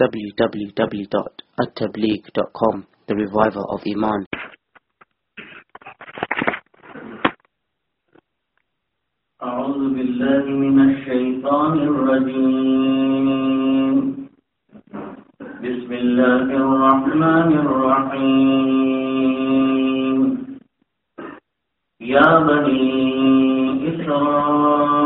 www.attableek.com The Reviver of Iman أعوذ بالله من الشيطان الرجيم بسم الله الرحمن الرحيم يا بني إسرائيل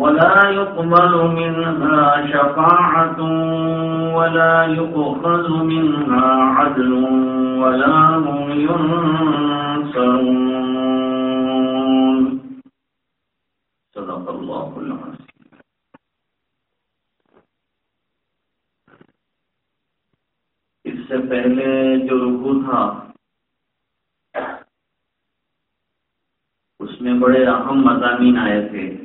ولا يقبل منها شفاعة ولا يؤخذ منها عدل ولا هم ينصرون. صدق الله العظيم. اس سے پہلے جو رکو تھا، اس میں بڑے اہم مضامین آئے تھے۔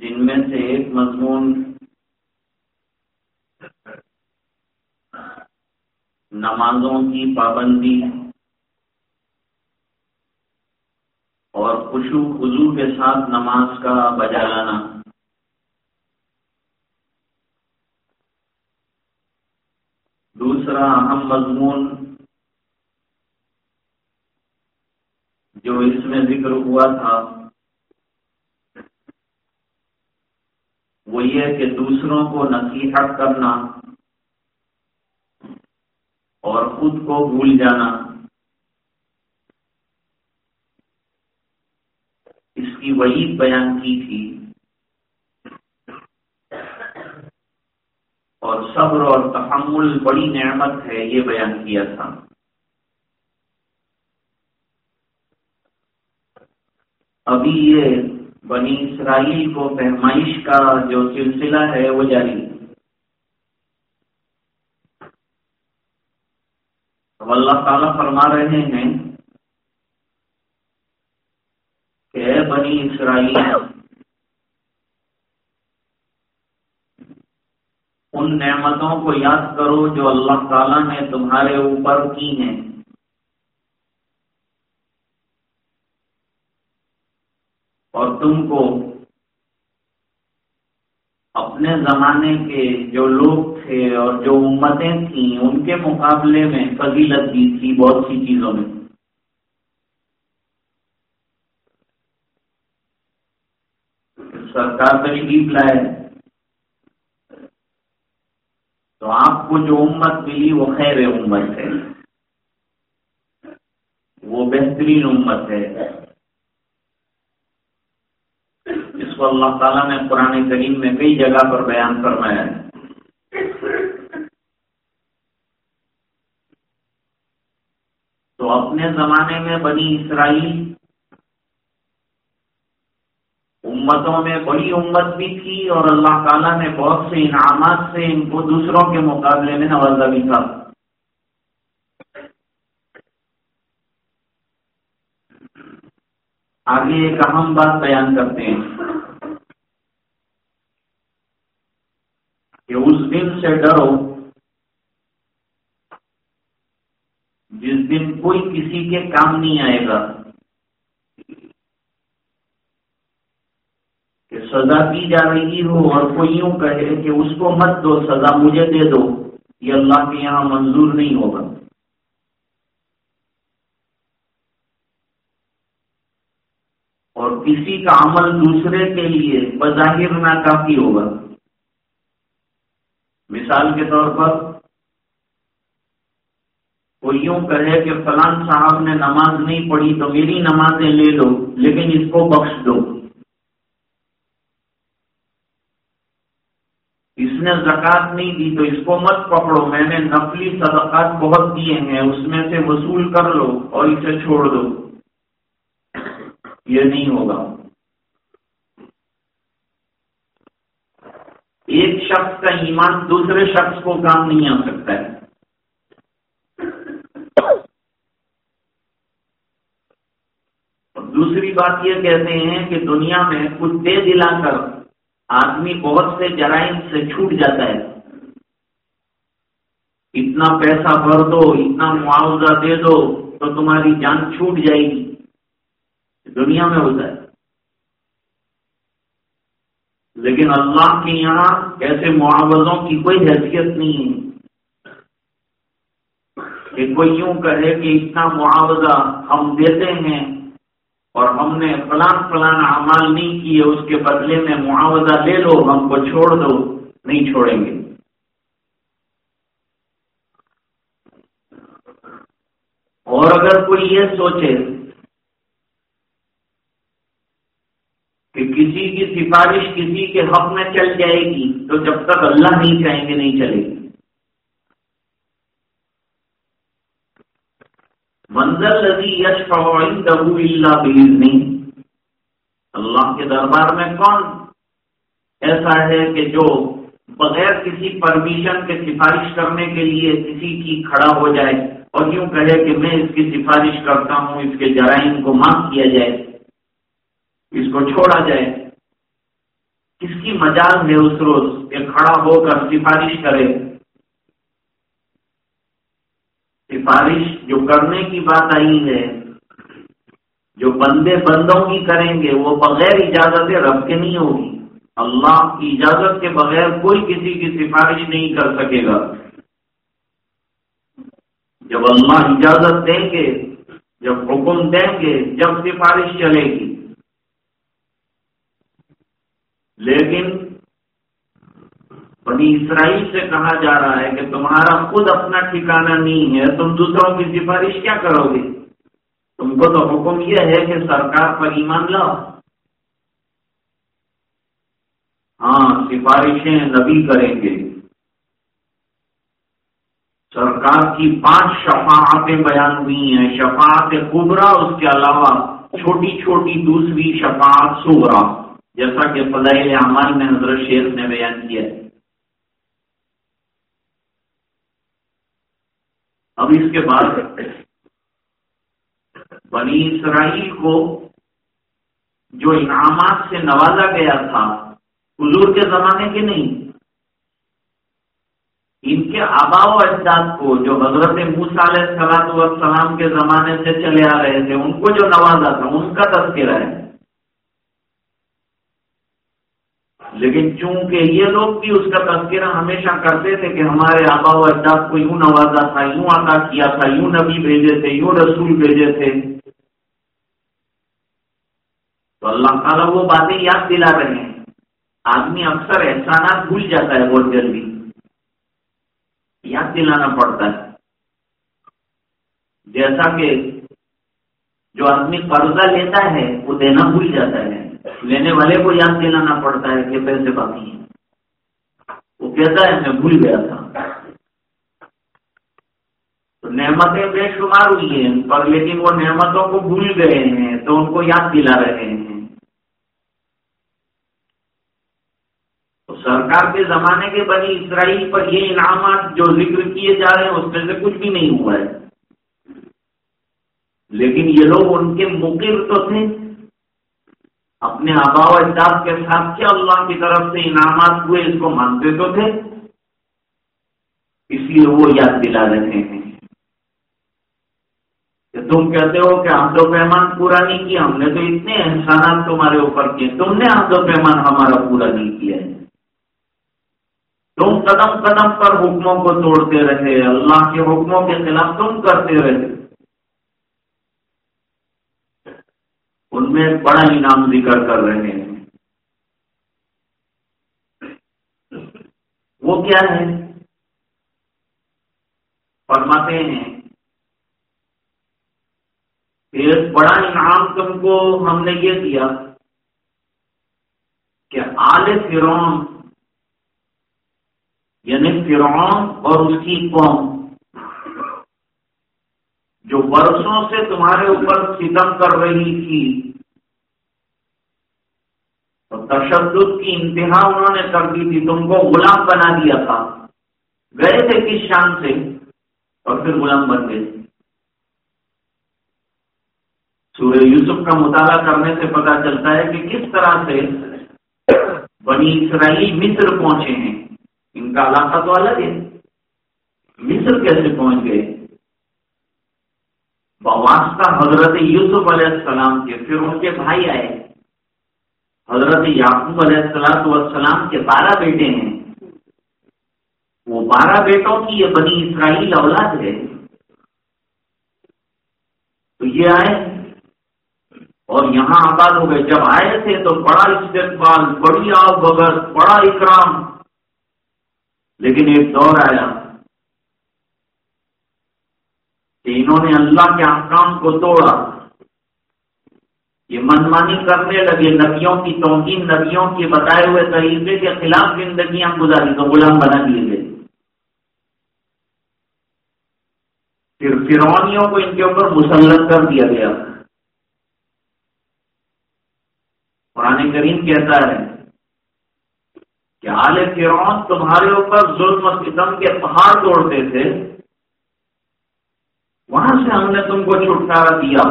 جن میں سے ایک مضمون نمازوں کی پابندی اور خوشو خزو کے ساتھ نماز کا بجا لانا دوسرا اہم مضمون جو اس میں ذکر ہوا تھا۔ وہ یہ کہ دوسروں کو نصیحت کرنا اور خود کو بھول جانا، اس کی وہی بیان کی تھی اور صبر اور تحمل بڑی نعمت ہے، یہ بیان کیا تھا۔ ابھی یہ بنی اسرائیل کو پیمائش کا جو سلسلہ ہے وہ جاری۔ اب اللہ تعالیٰ فرما رہے ہیں کہ اے بنی اسرائیل، ان نعمتوں کو یاد کرو جو اللہ تعالیٰ نے تمہارے اوپر کی ہیں اور تم کو اپنے زمانے کے جو لوگ تھے اور جو امتیں تھیں، ان کے مقابلے میں فضیلت دی تھی بہت سی چیزوں میں۔ سرکار تشریف لائے۔ تو آپ کو جو امت ملی وہ خیر امت ہے۔ وہ بہترین امت ہے۔ کو اللہ تعالیٰ نے قرآن کریم میں کئی جگہ پر بیان فرمایا ہے۔ تو اپنے زمانے میں بنی اسرائیل امتوں میں بڑی امت بھی تھی اور اللہ تعالیٰ نے بہت سے انعامات سے ان کو دوسروں کے مقابلے میں نوازا بھی تھا۔ آگے ایک اہم بات بیان کرتے ہیں۔ کہ اس دن سے ڈرو۔ جس دن کوئی کسی کے کام نہیں آئے گا، کہ سزا کی جا رہی ہو اور کوئی یوں کہے کہ اس کو مت دو، سزا مجھے دے دو، یہ اللہ کے یہاں منظور نہیں ہوگا۔ اور کسی کا عمل دوسرے کے لیے بظاہر نہ کافی ہوگا۔ مثال کے طور پر کوئی یوں کہے کہ فلان صاحب نے نماز نہیں پڑھی تو میری نمازیں لے لو، لیکن اس کو بخش دو۔ اس نے زکات نہیں دی تو اس کو مت پکڑو۔ میں نے نقلی صدقات بہت دیے ہیں، اس میں سے وصول کر لو اور اسے چھوڑ دو۔ یہ نہیں ہوگا۔ ایک شخص کا ایمان دوسرے شخص کو کام نہیں آ سکتا ہے۔ دوسری بات یہ کہتے ہیں کہ دنیا میں کچھ دے دلا کر آدمی بہت سے جرائم سے چھوٹ جاتا ہے۔ اتنا پیسہ بھر دو، اتنا معاوضہ دے دو تو تمہاری جان چھوٹ جائے گی۔ دنیا میں ہوتا ہے۔ لیکن اللہ کے یہاں ایسے معاوضوں کی کوئی حیثیت نہیں ہے۔ کہ کوئی یوں کہے کہ اتنا معاوضہ ہم دیتے ہیں اور ہم نے فلان فلان اعمال نہیں کیے، اس کے بدلے میں معاوضہ لے لو، ہم کو چھوڑ دو، نہیں چھوڑیں گے۔ اور اگر کوئی یہ سوچے کہ کسی کی سفارش کسی کے حق میں چل جائے گی تو جب تک اللہ نہیں چاہیں گے نہیں چلے گی۔ منظر لذی یش فوائد اللہ نہیں اللہ کے دربار میں کون ایسا ہے کہ جو بغیر کسی پرمیشن کے سفارش کرنے کے لیے کسی کی کھڑا ہو جائے اور یوں کہے کہ میں اس کی سفارش کرتا ہوں، اس کے جرائم کو معاف کیا جائے۔ اس کو چھوڑا جائے۔ کس کی مجال ہے اس روز کہ کھڑا ہو کر سفارش کرے؟ سفارش جو کرنے کی بات آئی ہے، جو بندے بندوں کی کریں گے، وہ بغیر اجازت رب کے نہیں ہوگی۔ اللہ کی اجازت کے بغیر کوئی کسی کی سفارش نہیں کر سکے گا۔ جب اللہ اجازت دیں گے، جب حکم دیں گے، جب سفارش چلے گی۔ لیکن بنی اسرائیل سے کہا جا رہا ہے کہ تمہارا خود اپنا ٹھکانہ نہیں ہے، تم دوسروں کی سفارش کیا کرو گے؟ تم کو تو حکم یہ ہے کہ سرکار پر ایمان لاؤ۔ ہاں سفارشیں نبی کریں گے۔ سرکار کی پانچ شفاعتیں بیان ہوئی ہیں۔ شفاعت کبرا، اس کے علاوہ چھوٹی چھوٹی دوسری شفاعت سورا جیسا کہ فضائل اعمال میں حضرت شیخ نے بیان کیا ہے۔ اب اس کے بعد بنی اسرائیل کو جو انعامات سے نوازا گیا تھا، حضور کے زمانے کے نہیں، ان کے آبا و اجداد کو جو حضرت علیہ سلاد والسلام کے زمانے سے چلے آ رہے تھے، ان کو جو نوازا تھا، ان کا تذکرہ ہے۔ لیکن چونکہ یہ لوگ بھی اس کا تذکرہ ہمیشہ کرتے تھے کہ ہمارے آبا و اجداد کو یوں نوازا تھا، یوں عطا کیا تھا، یوں نبی بھیجے تھے، یوں رسول بھیجے تھے۔ تو اللہ تعالیٰ وہ باتیں یاد دلا رہے ہیں۔ آدمی اکثر احسانات بھول جاتا ہے بہت جلدی یاد دلانا پڑتا ہے۔ جیسا کہ جو آدمی قرضہ لیتا ہے، وہ دینا بھول جاتا ہے۔ لینے والے کو یاد دلانا پڑتا ہے کہ پیسے باقی ہیں۔ وہ کہتا ہے، میں بھول گیا تھا۔ تو نعمتیں بے شمار ہوئی ہیں، پر لیکن وہ نعمتوں کو بھول گئے ہیں، تو ان کو یاد دلا رہے ہیں۔ تو سرکار کے زمانے کے بنی اسرائیل پر یہ انعامات جو ذکر کیے جا رہے ہیں، اس میں سے کچھ بھی نہیں ہوا ہے۔ لیکن یہ لوگ ان کے مقر تو تھے۔ اپنے آبا و اجداد کے ساتھ کیا اللہ کی طرف سے انعامات ہوئے اس کو مانتے تو تھے؟ اس لیے وہ یاد دلا رہے ہیں۔ کہ تم کہتے ہو کہ ہم تو پیمان پورا نہیں کیا، ہم نے تو اتنے احسانات تمہارے اوپر کیے۔ تم نے ہم تو پیمان ہمارا پورا نہیں کیا۔ ہے تم قدم قدم پر حکموں کو توڑتے رہے، اللہ کے حکموں کے خلاف تم کرتے رہے۔ ان میں بڑا انعام ذکر کر رہے ہیں۔ وہ کیا ہے؟ فرماتے ہیں ایک بڑا انعام تم کو ہم نے یہ دیا کہ آل فرعون یعنی فرعون اور اس کی قوم جو برسوں سے تمہارے اوپر ستم کر رہی تھی۔ اور تشدد کی انتہا انہوں نے کر دی تھی، تم کو غلام بنا دیا تھا۔ گئے تھے کس شان سے؟ اور پھر غلام بن گئے۔ سورہ یوسف کا مطالعہ کرنے سے پتا چلتا ہے کہ کس طرح سے بنی اسرائیل مصر پہنچے ہیں۔ ان کا علاقہ تو الگ ہے۔ مصر کیسے پہنچ گئے؟ بواسطہ حضرت یوسف علیہ السلام کے پھر ان کے بھائی آئے۔ حضرت یعقوب علیہ السلام والسلام کے بارہ بیٹے ہیں۔ وہ بارہ بیٹوں کی یہ بنی اسرائیل اولاد ہے۔ تو یہ آئے۔ اور یہاں آباد ہو گئے۔ جب آئے تھے تو بڑا استقبال، بڑی آب بغیر بڑا اکرام۔ لیکن ایک دور آیا۔ کہ انہوں نے اللہ کے احکام کو توڑا۔ یہ منمانی کرنے لگے نبیوں کی توہین، نبیوں کے بتائے ہوئے طریقے کے خلاف زندگیاں گزاری تو غلام بنا دیے گئے۔ پھر فرونیوں کو ان کے اوپر مسلط کر دیا گیا۔ قرآن کریم کہتا ہے کہ آل فرعون تمہارے اوپر ظلم و ستم کے پہاڑ توڑتے تھے۔ وہاں سے ہم نے تم کو چھٹکارا دیا۔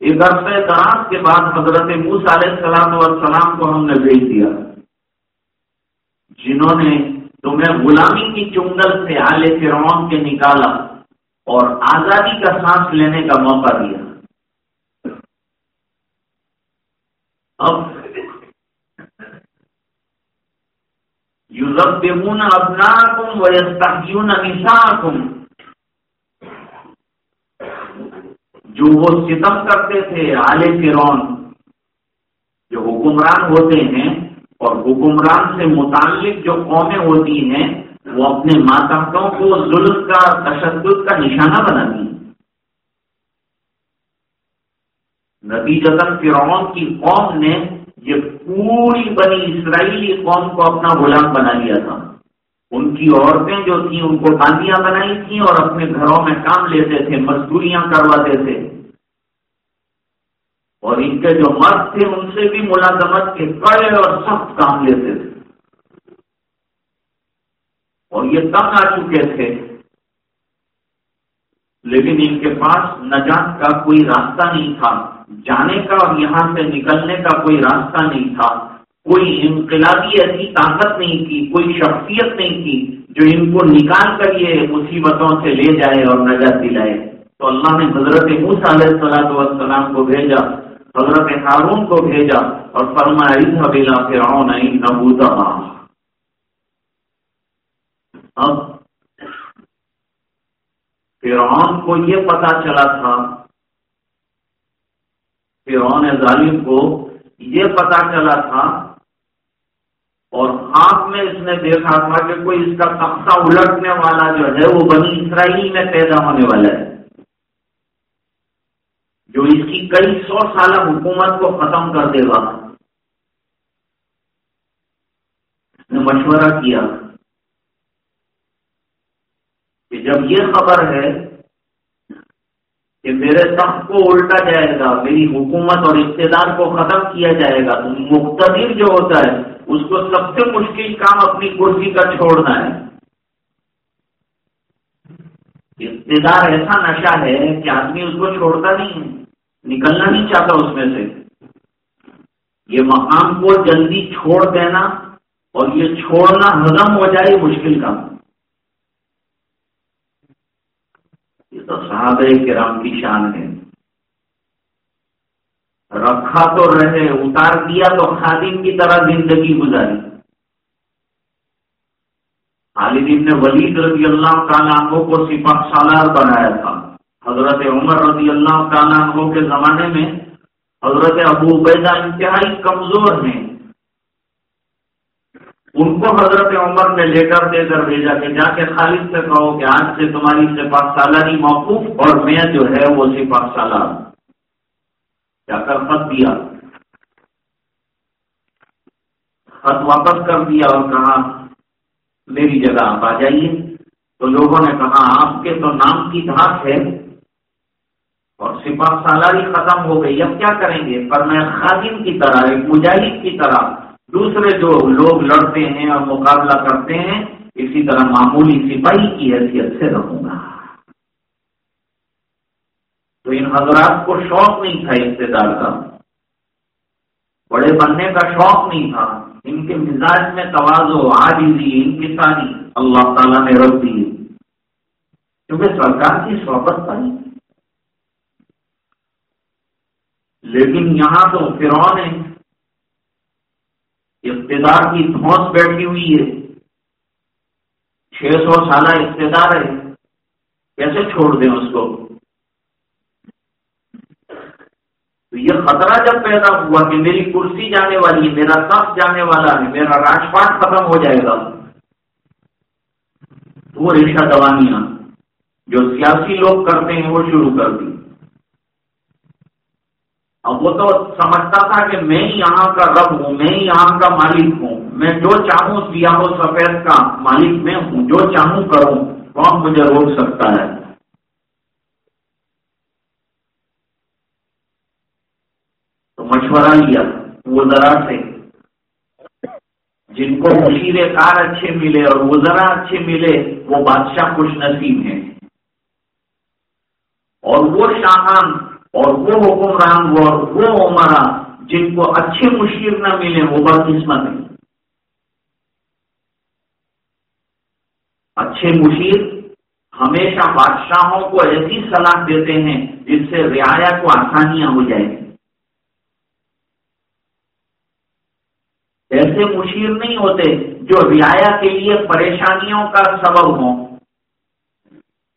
ایک عرصے دراز کے بعد حضرت موس علیہ السلام والسلام کو ہم نے بھیج دیا۔ جنہوں نے تمہیں غلامی کی چنگل سے آل فرعون کے نکالا اور آزادی کا سانس لینے کا موقع دیا۔ اب یوزبون ابنا کم ویستیون نسا کم جو وہ ستم کرتے تھے آل فرون جو حکمران ہوتے ہیں، اور حکمران سے متعلق جو قومیں ہوتی ہیں، وہ اپنے ماتحتوں کو ظلم کا، تشدد کا نشانہ بنا دی نبی فرعون کی قوم نے یہ پوری بنی اسرائیلی قوم کو اپنا غلام بنا لیا تھا۔ ان کی عورتیں جو تھیں، ان کو باندیاں بنائی تھیں اور اپنے گھروں میں کام لیتے تھے، مزدوریاں کرواتے تھے۔ اور ان کے جو مرد تھے، ان سے بھی ملازمت کے کڑے اور سخت کام لیتے تھے۔ اور یہ تنگ آ چکے تھے۔ لیکن ان کے پاس نجات کا کوئی راستہ نہیں تھا۔ جانے کا اور یہاں سے نکلنے کا کوئی راستہ نہیں تھا۔ کوئی انقلابی ایسی طاقت نہیں تھی، کوئی شخصیت نہیں تھی جو ان کو نکال کر یہ مصیبتوں سے لے جائے اور نجات دلائے۔ تو اللہ نے حضرت موس علیہ السلام والسلام کو بھیجا، حضرت ہارون کو بھیجا اور فرمایا پھر آؤ نہیں نبوتا اب فرعون کو یہ پتا چلا تھا، فرعون ظالم کو یہ پتا چلا تھا اور آپ میں اس نے دیکھا تھا کہ کوئی اس کا تختہ الٹنے والا جو ہے وہ بنی اسرائیل میں پیدا ہونے والا ہے۔ جو اس کی کئی سو سالہ حکومت کو ختم کر دے گا۔ اس نے مشورہ کیا کہ جب یہ خبر ہے کہ میرے تخت کو الٹا جائے گا، میری حکومت اور اقتدار کو ختم کیا جائے گا، تو مختلف جو ہوتا ہے اس کو سب سے مشکل کام اپنی کرسی کا چھوڑنا ہے۔ اقتدار ایسا نشہ ہے کہ آدمی اس کو چھوڑتا نہیں ہے، نکلنا نہیں چاہتا اس میں سے۔ یہ مقام کو جلدی چھوڑ دینا اور یہ چھوڑنا ہزم ہو جائے مشکل کام۔ یہ تو صحابہ کرام کی شان ہے۔ رکھا تو رہے، اتار دیا تو خادم کی طرح زندگی گزاری۔ خالد نے ولید رضی اللہ تعالیٰ عنہ کو سپاہ سالار بنایا تھا۔ حضرت عمر رضی اللہ تعالیٰ عنہ کے زمانے میں حضرت ابو عبیدہ انتہائی کمزور ہیں۔ ان کو حضرت عمر نے لیٹر دے کر بھیجا کہ جا کے خالد سے کہو کہ آج سے تمہاری سپاہ سالاری موقوف اور میں جو ہے وہ سپاہ سالار جا کر خط دیا۔ خط واپس کر دیا اور کہا، میری جگہ آپ آ جائیے۔ تو لوگوں نے کہا، آپ کے تو نام کی دھاک ہے اور سپاہ سالاری ختم ہو گئی، اب کیا کریں گے؟ پر میں خادم کی طرح، ایک مجاہد کی طرح دوسرے جو لوگ لڑتے ہیں اور مقابلہ کرتے ہیں، اسی طرح معمولی سپاہی کی حیثیت سے رہوں گا۔ تو ان حضرات کو شوق نہیں تھا اقتدار کا بڑے بننے کا شوق نہیں تھا۔ ان کے مزاج میں توازو آج دی ان کی ساری اللہ تعالیٰ نے رکھ دی۔ کیونکہ سرکار کی صحبت پائی لیکن یہاں تو فرعون ہے اقتدار کی دھوس بیٹھی ہوئی ہے۔ چھ سو سالہ اقتدار ہے۔ کیسے چھوڑ دیں اس کو؟ تو یہ خطرہ جب پیدا ہوا کہ میری کرسی جانے والی ہے، میرا تخت جانے والا ہے، میرا راجپاٹ ختم ہو جائے گا۔ وہ رشتہ دوانیاں جو سیاسی لوگ کرتے ہیں، وہ شروع کر دی۔ اب وہ تو سمجھتا تھا کہ میں ہی یہاں کا رب ہوں، میں ہی یہاں کا مالک ہوں۔ میں جو چاہوں، سیاہ و سفید کا مالک میں ہوں، جو چاہوں کروں، کون مجھے روک سکتا ہے؟ مشورہ لیا، وہ سے۔ جن کو مشیر کار اچھے ملے اور وہ ذرا اچھے ملے، وہ بادشاہ خوش نصیب ہیں۔ اور وہ شاہان اور وہ حکمران اور وہ عمرہ جن کو اچھے مشیر نہ ملے، وہ بدقسمت ہیں۔ اچھے مشیر ہمیشہ بادشاہوں کو ایسی صلاح دیتے ہیں جس سے رعایا کو آسانیاں ہو جائیں۔ ایسے مشیر نہیں ہوتے جو رعایا کے لیے پریشانیوں کا سبب ہوں۔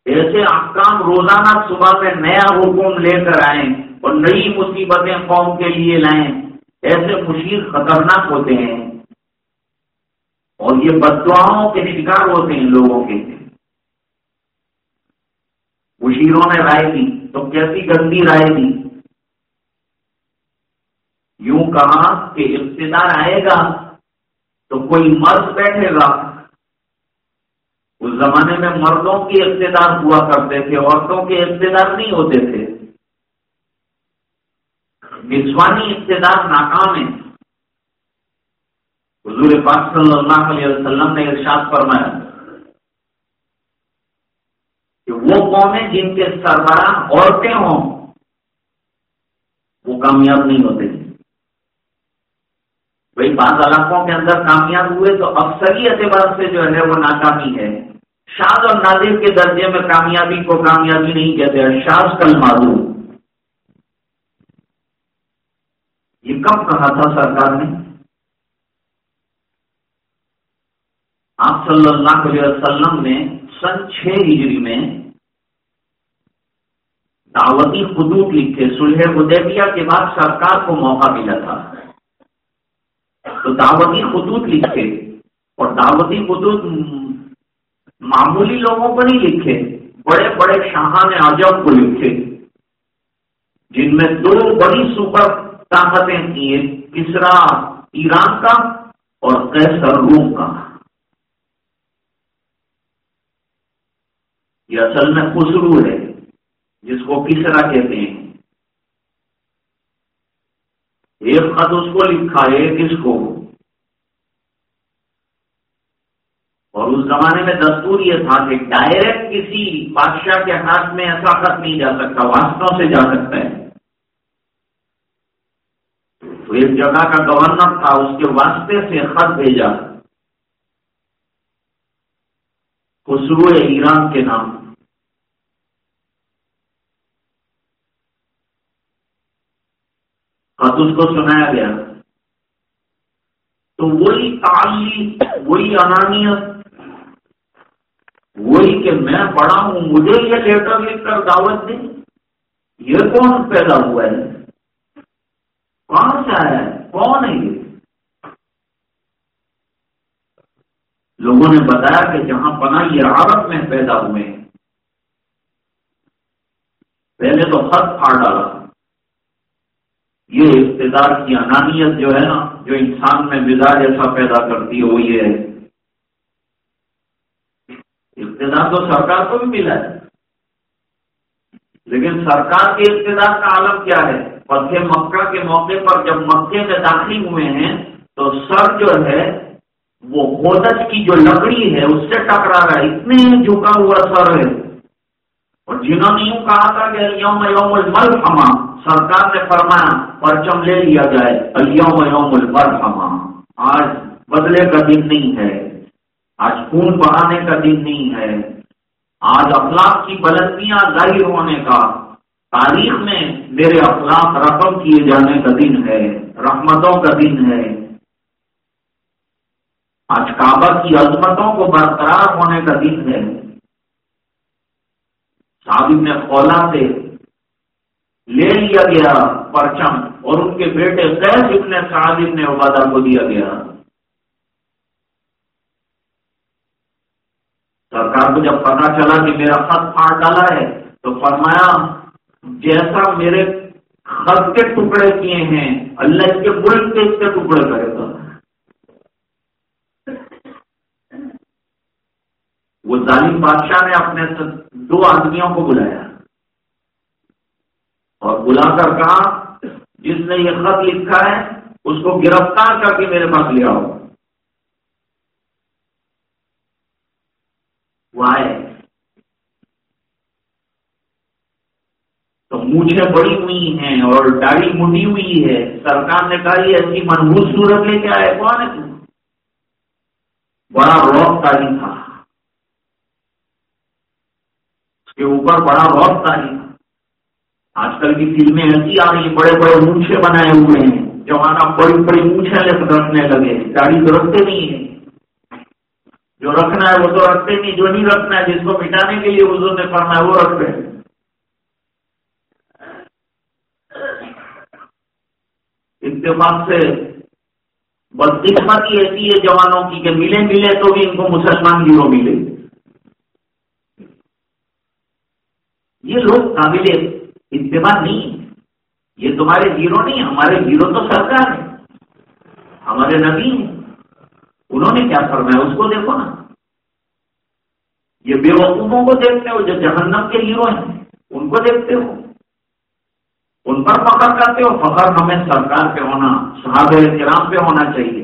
ایسے احکام روزانہ صبح میں نیا حکم لے کر آئیں اور نئی مصیبتیں قوم کے لیے لائیں۔ ایسے مشیر خطرناک ہوتے ہیں۔ اور یہ بدعاؤں کے شکار ہوتے ہیں لوگوں کے۔ مشیروں نے رائے دی تو کیسی گندی رائے دی؟ یوں کہا کہ اقتدار آئے گا تو کوئی مرد بیٹھے گا۔ اس زمانے میں مردوں کے اقتدار ہوا کرتے تھے، عورتوں کے اقتدار نہیں ہوتے تھے۔ نسوانی اقتدار ناکام ہے۔ حضور پاک صلی اللہ علیہ وسلم نے ارشاد فرمایا کہ وہ قومیں جن کے سربراہ عورتیں ہوں، وہ کامیاب نہیں ہوتے۔ بھائی بعض علاقوں کے اندر کامیاب ہوئے تو اکثری اعتبار سے جو ہے وہ ناکامی ہے۔ شاد اور نادر کے درجے میں کامیابی کو کامیابی نہیں کہتے شاز کل معذور یہ کب کہا تھا سرکار نے؟ آپ صلی اللہ علیہ وسلم نے سن چھ ہجری میں دعوتی خطوط لکھے سلح ادیبیہ کے بعد سرکار کو موقع ملا تھا۔ تو دعوتی خطوط لکھے اور دعوتی خطوط معمولی لوگوں کو نہیں لکھے، بڑے بڑے شاہان اعظم کو لکھے۔ جن میں دو بڑی سپر طاقتیں تھیں کسرا ایران کا اور کیسر روم کا۔ یہ اصل میں خسرو ہے، جس کو کسرا کہتے ہیں۔ ایک خط اس کو لکھا، ایک اس کو۔ اور اس زمانے میں دستور یہ تھا کہ ڈائریکٹ کسی بادشاہ کے ہاتھ میں ایسا خط نہیں جا سکتا، واسطوں سے جا سکتا ہے۔ تو ایک جگہ کا گورنر تھا، اس کے واسطے سے خط بھیجا۔ خسرو ایران کے نام۔ خط اس کو سنایا گیا۔ تو وہی تعلیم، وہی انانیت وہی کہ میں بڑا ہوں، مجھے یہ لیٹر لکھ کر دعوت دیں۔ یہ کون پیدا ہوا ہے؟ کہاں سے آیا ہے؟ کون ہے یہ؟ لوگوں نے بتایا کہ جہاں پنا یہ عرب میں پیدا ہوئے ہیں۔ پہلے تو خط پھاڑ ڈالا۔ یہ اقتدار کی انانیت جو ہے نا، جو انسان میں مزاج ایسا پیدا کرتی ہے وہ یہ ہے۔ اقتدار تو سرکار کو بھی ملا ہے۔ لیکن سرکار کے اقتدار کا عالم کیا ہے؟ فتح مکہ کے موقع پر جب مکے میں داخل ہوئے ہیں، تو سر جو ہے، وہ ہودج کی جو لکڑی ہے، اس سے ٹکرا رہا ہے۔ اتنے جھکا ہوا سر ہے۔ اور جنہوں نے یوں کہا تھا کہ یوم یوم المل سرکار نے فرمایا، پرچم لے لیا جائے۔ الوم یوم المل آج بدلے کا دن نہیں ہے۔ آج خون بڑھانے کا دن نہیں ہے۔ آج اخلاق کی بلندیاں ظاہر ہونے کا۔ تاریخ میں میرے اخلاق رقم کیے جانے کا دن ہے، رحمتوں کا دن ہے۔ آج کعبہ کی عظمتوں کو برقرار ہونے کا دن ہے۔ صاحب نے خولا سے لے لیا گیا پرچم اور ان کے بیٹے قید ابن صاحب نے عبادہ کو دیا گیا۔ سرکار کو جب پتا چلا کہ میرا خط پھاڑ ڈالا ہے، تو فرمایا، جیسا میرے خط کے ٹکڑے کیے ہیں، اللہ اس کے ملک کے اس کے ٹکڑے کرے گا۔ وہ ظالم بادشاہ نے اپنے دو آدمیوں کو بلایا۔ اور بلا کر کہا، جس نے یہ خط لکھا ہے، اس کو گرفتار کر کے میرے پاس لیا ہو وہ آئے تو مجھے بڑی ہوئی ہیں اور داڑھی منڈی ہوئی ہے۔ سرکار نے کہا، یہ ایسی منہوس صورت لے کے آئے، کون ہے بڑا روک تاریخ تھا۔ اس کے اوپر بڑا روب تاریخ آج کل کی فلمیں ایسی آ رہی بڑے بڑے مونچھے بنائے ہوئے ہیں۔ جوانا بڑی بڑی مونچھے رکھنے لگے گاڑی تو رکھتے نہیں ہیں۔ جو رکھنا ہے وہ تو رکھتے نہیں، جو نہیں رکھنا ہے، جس کو مٹانے کے لیے حضور نے پڑھنا ہے وہ رکھتے ہیں۔ اتفاق سے بدقسمتی ایسی ہے جوانوں کی کہ ملے ملے تو بھی ان کو مسلمان گیرو ملے۔ یہ لوگ قابل اتباع نہیں یہ تمہارے ہیرو نہیں، ہمارے ہیرو تو سرکار ہے۔ ہمارے نبی ہیں۔ انہوں نے کیا فرمایا؟ اس کو دیکھو نا۔ یہ بے وقوفوں کو دیکھتے ہو، جو جہنم کے ہیرو ہیں، ان کو دیکھتے ہو۔ ان پر فخر کرتے ہو۔ فخر ہمیں سرکار پہ ہونا، صحابہ کرام پہ ہونا چاہیے۔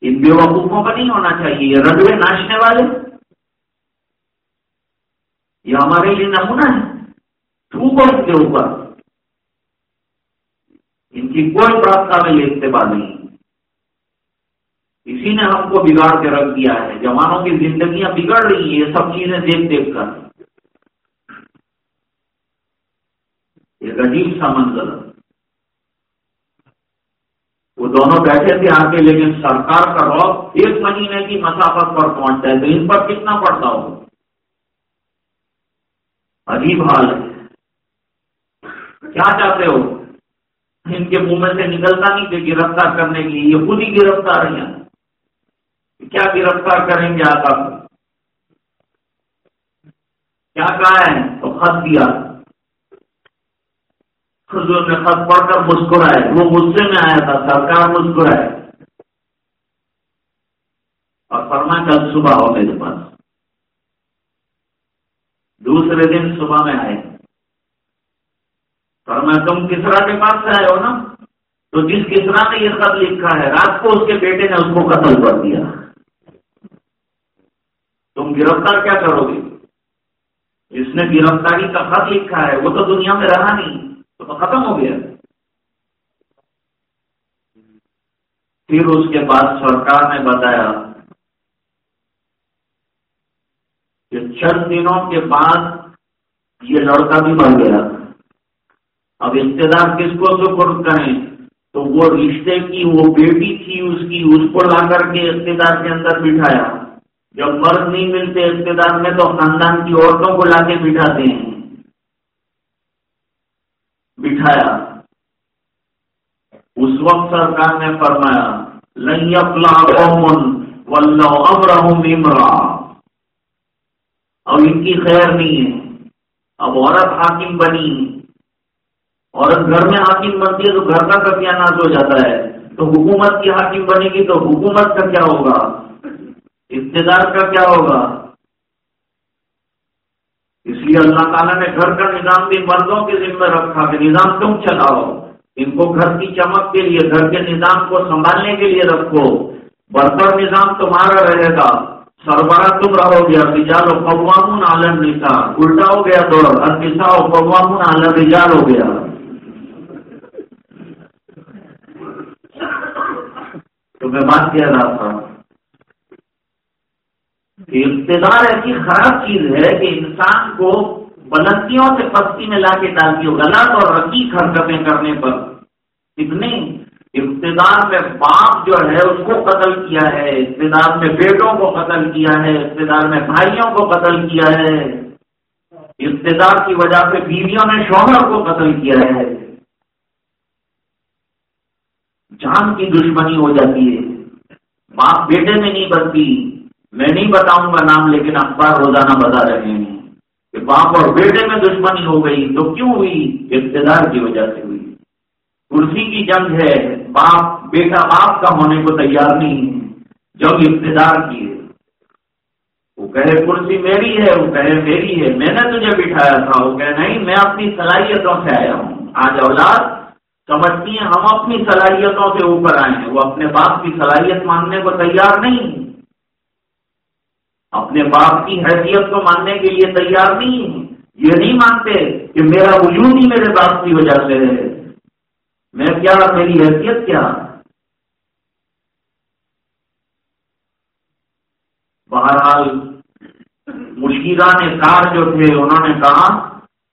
ان بے وقوفوں کا نہیں ہونا چاہیے۔ یہ رگڑے ناچنے والے۔ یہ ہمارے لیے نمونہ ہے ان کے اوپر۔ ان کی کوئی پرابتا میں یہ اتباع نہیں۔ اسی نے ہم کو بگاڑ کے رکھ دیا ہے۔ جوانوں کی زندگیاں بگڑ رہی ہیں، یہ سب چیزیں دیکھ دیکھ کر۔ ایک عجیب سا منظر۔ وہ دونوں بیٹھے تھے آ کے لیکن سرکار کا روپ ایک مہینے کی مسافت پر پہنچتا ہے، تو ان پر کتنا پڑتا ہوگا عجیب حال ہے۔ کیا چاہتے ہو؟ ان کے منہ میں سے نکلتا نہیں کہ گرفتار کرنے کے لیے، یہ خود ہی گرفتار ہیں۔ کیا گرفتار کریں گے آپ کیا کہا ہے؟ تو خط دیا۔ حضور نے خط پڑھ کر مسکرائے۔ وہ غصے میں آیا تھا، سرکار مسکرائے۔ اور فرما کل صبح ہو میرے پاس۔ دوسرے دن صبح میں آئے۔ اور میں تم کسرا کے پاس سے آئے ہو نا؟ تو جس کسرا نے یہ خط لکھا ہے، رات کو اس کے بیٹے نے اس کو قتل کر دیا۔ تم گرفتار کیا کرو گے؟ جس نے گرفتاری کا خط لکھا ہے وہ تو دنیا میں رہا نہیں تو, تو ختم ہو گیا۔ پھر اس کے بعد سرکار نے بتایا کہ چند دنوں کے بعد یہ لڑکا بھی مر گیا۔ اب اقتدار کس کو سپرد کریں؟ تو وہ رشتے کی وہ بیٹی تھی اس کی اس کو لا کر کے اقتدار کے اندر بٹھایا۔ جب مرد نہیں ملتے اقتدار میں تو خاندان کی عورتوں کو لا کے بٹھاتے ہیں۔ بٹھایا۔ اس وقت سرکار نے فرمایا لئی اپلا قومن ولو امرا اب ان کی خیر نہیں ہے۔ اب عورت حاکم بنی۔ عورت گھر میں حاکم بنتی ہے تو گھر کا ستیہ ناش ہو جاتا ہے؟ تو حکومت کی حاکم بنے گی تو حکومت کا کیا ہوگا؟ اقتدار کا کیا ہوگا؟ اس لیے اللہ تعالیٰ نے گھر کا نظام بھی مردوں کے ذمہ رکھا کہ نظام تم چلاؤ، ان کو گھر کی چمک کے لیے، گھر کے نظام کو سنبھالنے کے لیے رکھو۔ برتر نظام تمہارا رہے گا، سربراہ تم رہو گے رجال و قوام عالم نسا الٹا ہو گیا دور السا و قوام عالم رجال ہو گیا۔ تو میں بات کہہ رہا تھا؟ اقتدار ایسی خراب چیز ہے کہ انسان کو بلندیوں سے پستی میں لا کے ڈالتی ہو غلط اور رقیق حرکتیں کرنے پر۔ اتنی اقتدار میں باپ جو ہے، اس کو قتل کیا ہے، اقتدار میں بیٹوں کو قتل کیا ہے، اقتدار میں بھائیوں کو قتل کیا ہے۔ اقتدار کی وجہ سے بیویوں نے شوہر کو قتل کیا ہے۔ جان کی دشمنی ہو جاتی ہے۔ باپ بیٹے میں نہیں بنتی۔ میں نہیں بتاؤں گا نام، لیکن اخبار روزانہ بتا رہے ہیں کہ باپ اور بیٹے میں دشمنی ہو گئی، تو کیوں ہوئی؟ اقتدار کی وجہ سے ہوئی۔ کرسی کی جنگ ہے، باپ، بیٹا باپ کا ہونے کو تیار نہیں ہے، جنگ اقتدار کی ہے۔ وہ کہے، کرسی میری ہے، وہ کہے، میری ہے، میں نے تجھے بٹھایا تھا۔ وہ کہے، نہیں، میں اپنی صلاحیتوں سے آیا ہوں۔ آج اولاد، سمجھتی ہیں، ہم اپنی صلاحیتوں سے اوپر آئے ہیں۔ وہ اپنے باپ کی صلاحیت ماننے کو تیار نہیں۔ اپنے باپ کی حیثیت کو ماننے کے لیے تیار نہیں یہ نہیں مانتے کہ میرا وجود ہی میرے باپ کی وجہ سے ہے۔ میں کیا، میری حیثیت کیا؟ بہرحال مشکلان کار جو تھے، انہوں نے کہا